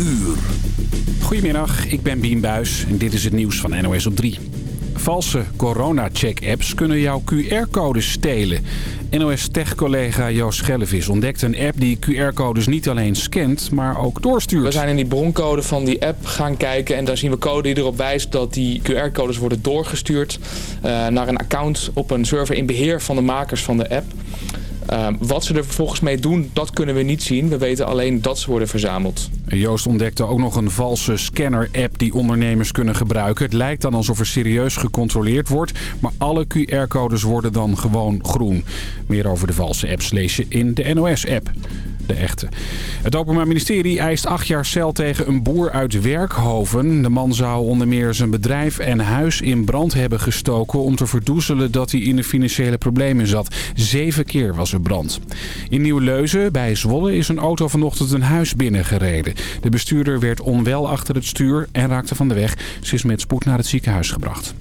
uur. Goedemiddag, ik ben Bien Buis en dit is het nieuws van NOS op 3. Valse corona-check-apps kunnen jouw QR-codes stelen. NOS-tech-collega Joost Schellevis ontdekt een app die QR-codes niet alleen scant, maar ook doorstuurt. We zijn in die broncode van die app gaan kijken en daar zien we code die erop wijst dat die QR-codes worden doorgestuurd uh, naar een account op een server in beheer van de makers van de app. Uh, wat ze er vervolgens mee doen, dat kunnen we niet zien. We weten alleen dat ze worden verzameld. Joost ontdekte ook nog een valse scanner-app die ondernemers kunnen gebruiken. Het lijkt dan alsof er serieus gecontroleerd wordt, maar alle QR-codes worden dan gewoon groen. Meer over de valse apps lees je in de NOS-app de echte. Het Openbaar Ministerie eist acht jaar cel tegen een boer uit Werkhoven. De man zou onder meer zijn bedrijf en huis in brand hebben gestoken... om te verdoezelen dat hij in de financiële problemen zat. Zeven keer was er brand. In Nieuw-Leuzen bij Zwolle is een auto vanochtend een huis binnengereden. De bestuurder werd onwel achter het stuur en raakte van de weg. Ze is met spoed naar het ziekenhuis gebracht.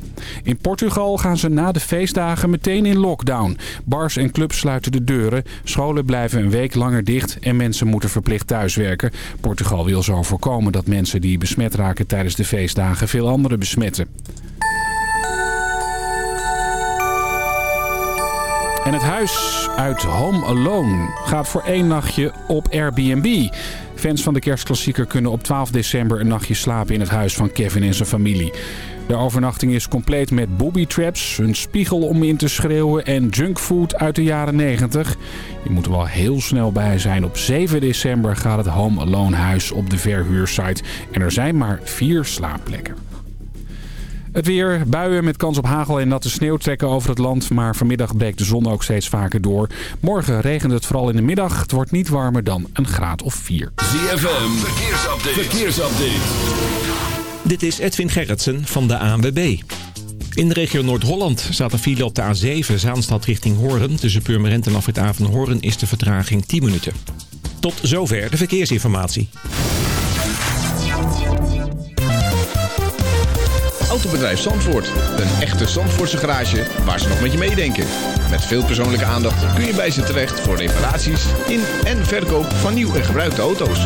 In Portugal gaan ze na de feestdagen meteen in lockdown. Bars en clubs sluiten de deuren. Scholen blijven een week langer dicht en mensen moeten verplicht thuiswerken. Portugal wil zo voorkomen dat mensen die besmet raken tijdens de feestdagen veel anderen besmetten. En het huis uit Home Alone gaat voor één nachtje op Airbnb. Fans van de kerstklassieker kunnen op 12 december een nachtje slapen in het huis van Kevin en zijn familie. De overnachting is compleet met booby traps, een spiegel om in te schreeuwen en junkfood uit de jaren 90. Je moet er wel heel snel bij zijn. Op 7 december gaat het Home Alone huis op de verhuursite en er zijn maar vier slaapplekken. Het weer, buien met kans op hagel en natte sneeuw trekken over het land. Maar vanmiddag breekt de zon ook steeds vaker door. Morgen regent het vooral in de middag. Het wordt niet warmer dan een graad of 4. ZFM, verkeersupdate. verkeersupdate. Dit is Edwin Gerritsen van de ANWB. In de regio Noord-Holland staat een file op de A7 Zaanstad richting Hoorn. Tussen Purmerend en Afrit Hoorn is de vertraging 10 minuten. Tot zover de verkeersinformatie. Autobedrijf Zandvoort. Een echte Zandvoortse garage waar ze nog met je meedenken. Met veel persoonlijke aandacht kun je bij ze terecht voor reparaties in en verkoop van nieuw en gebruikte auto's.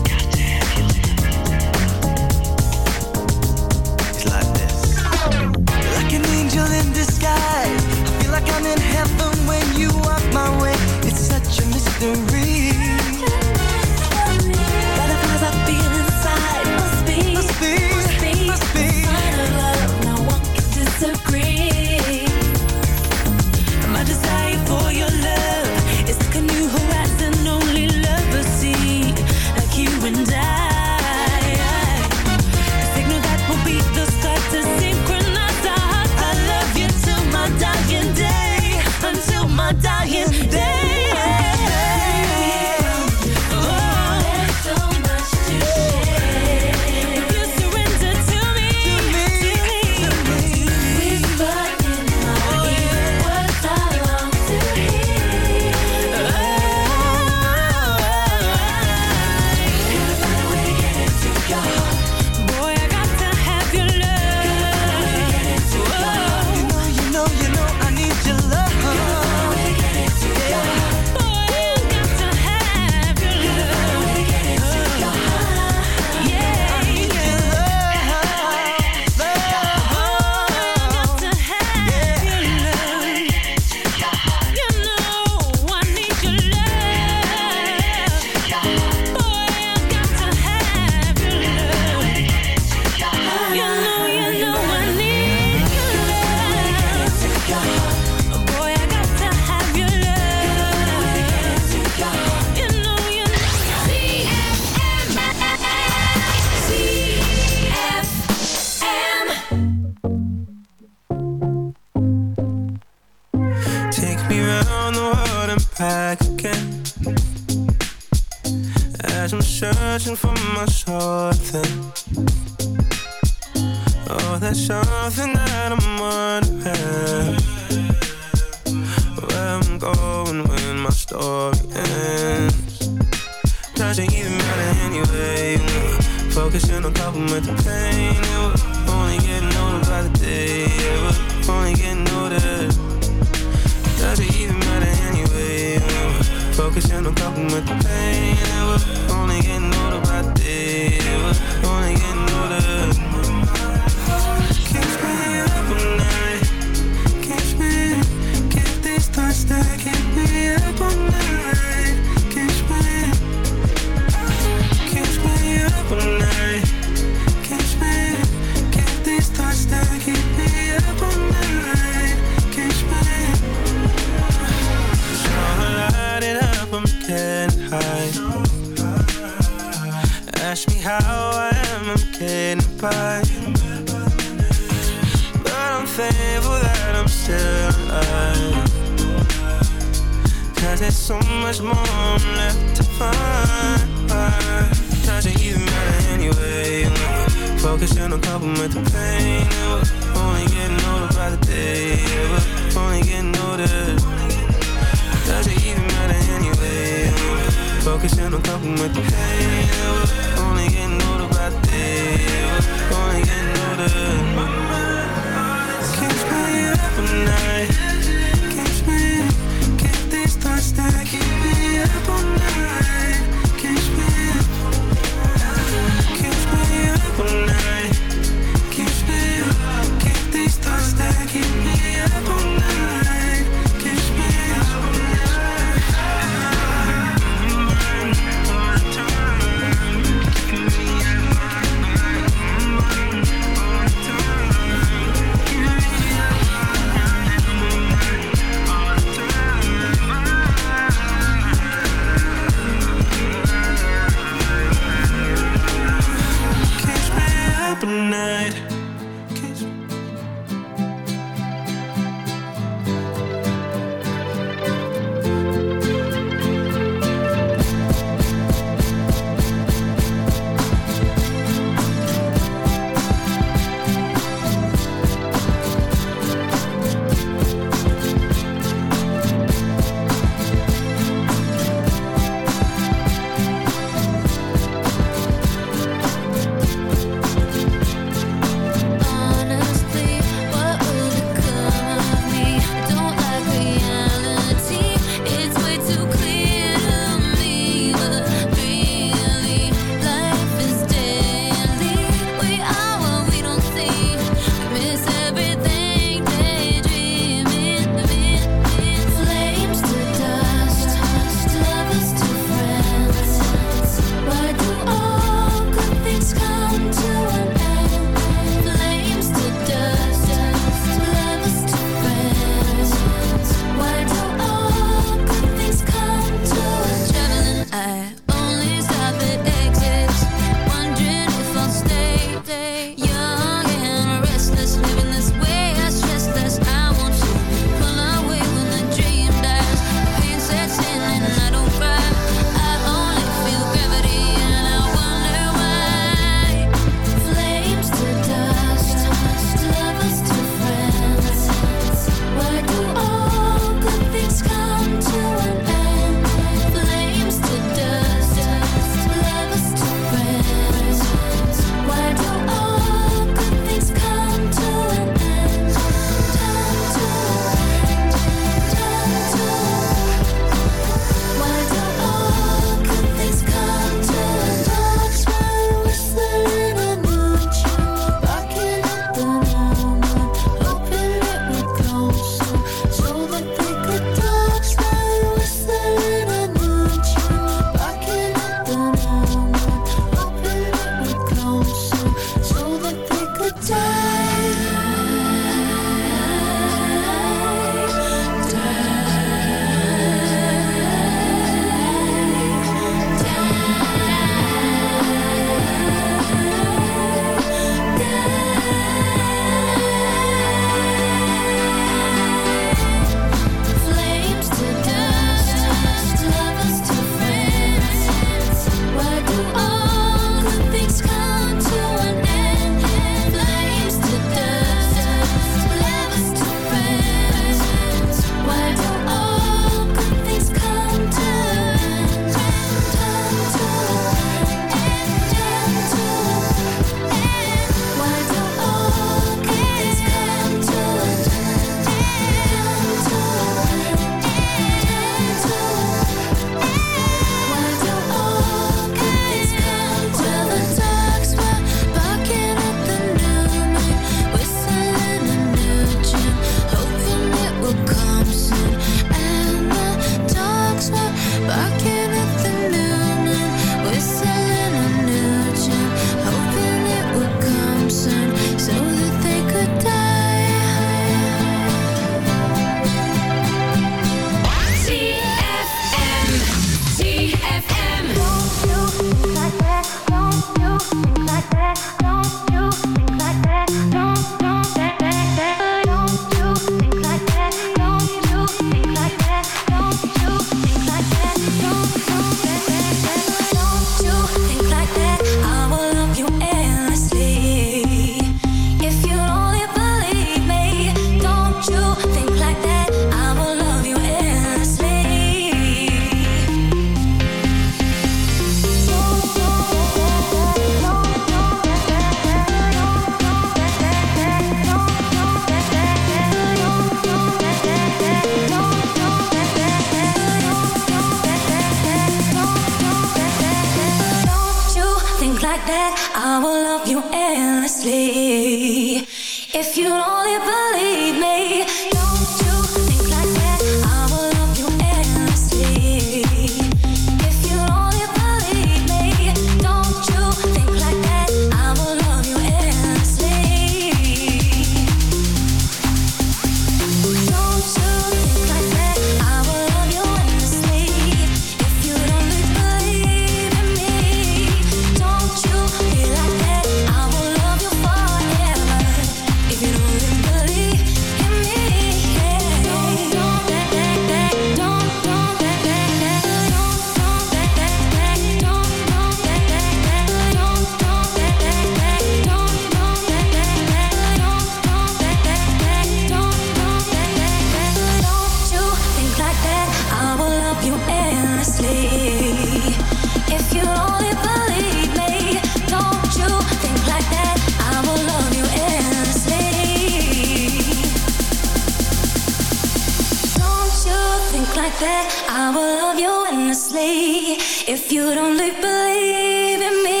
that I will love you endlessly if you'd only believe in me.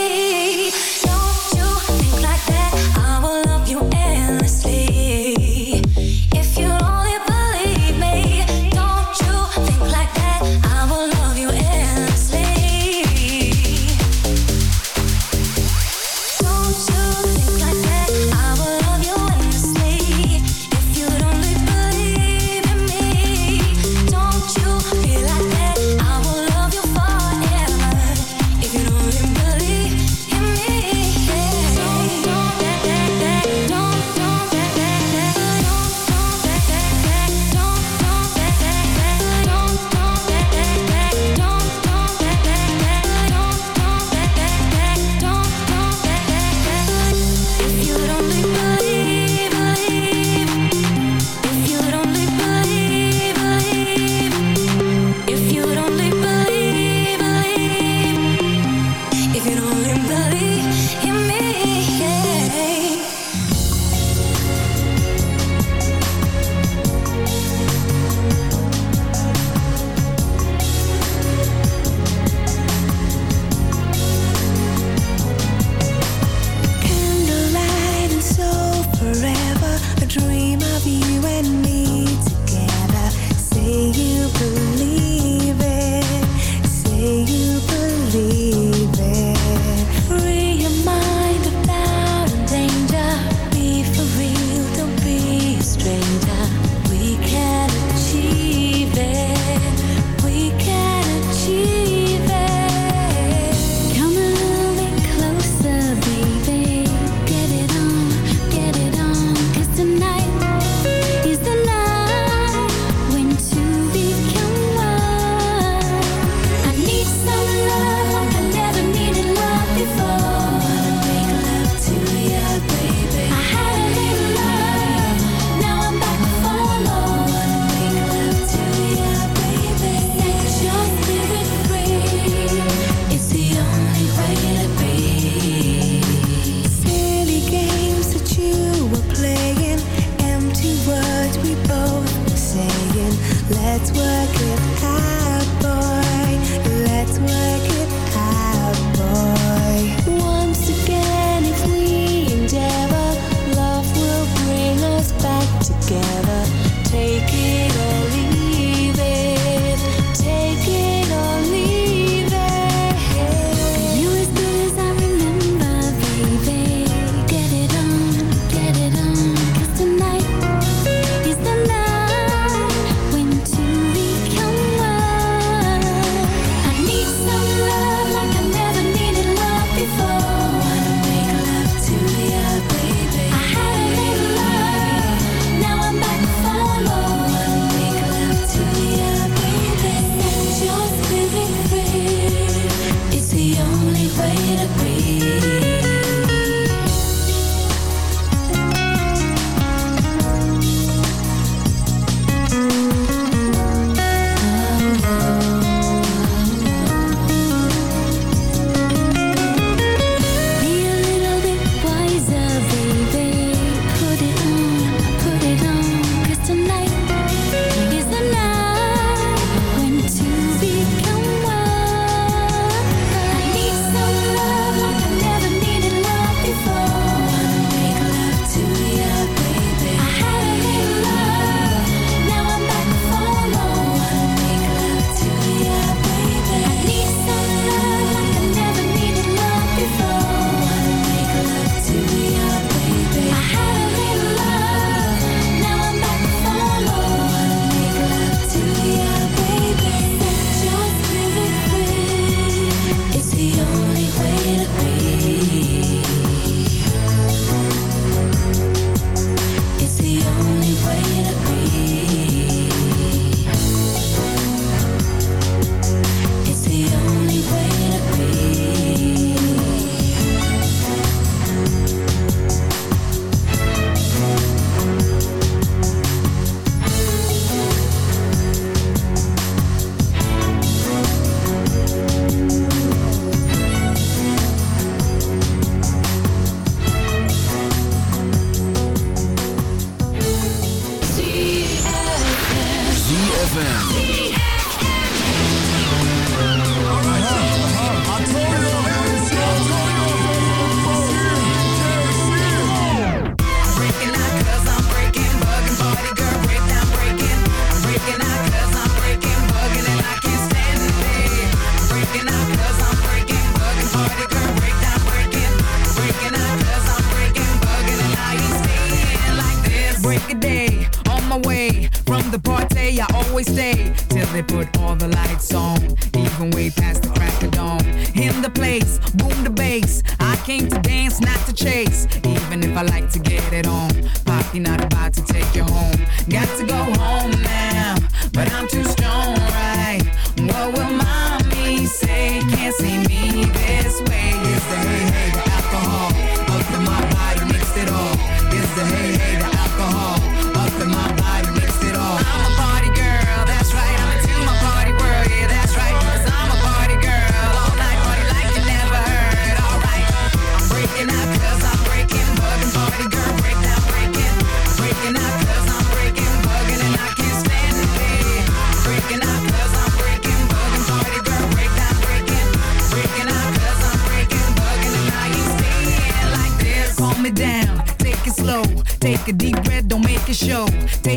even way past the crack of dawn. In the place, boom the bass. I came to dance, not to chase. Even if I like to get it on, popping out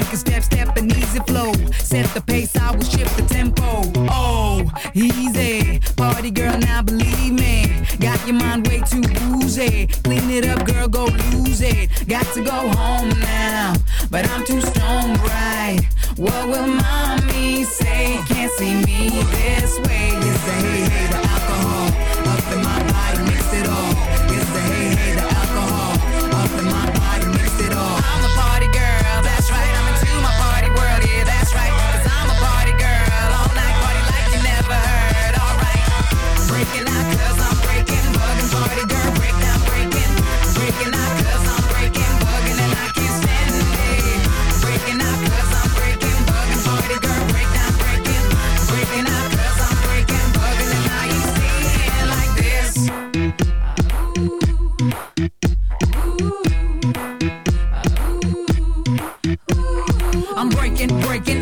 Cause.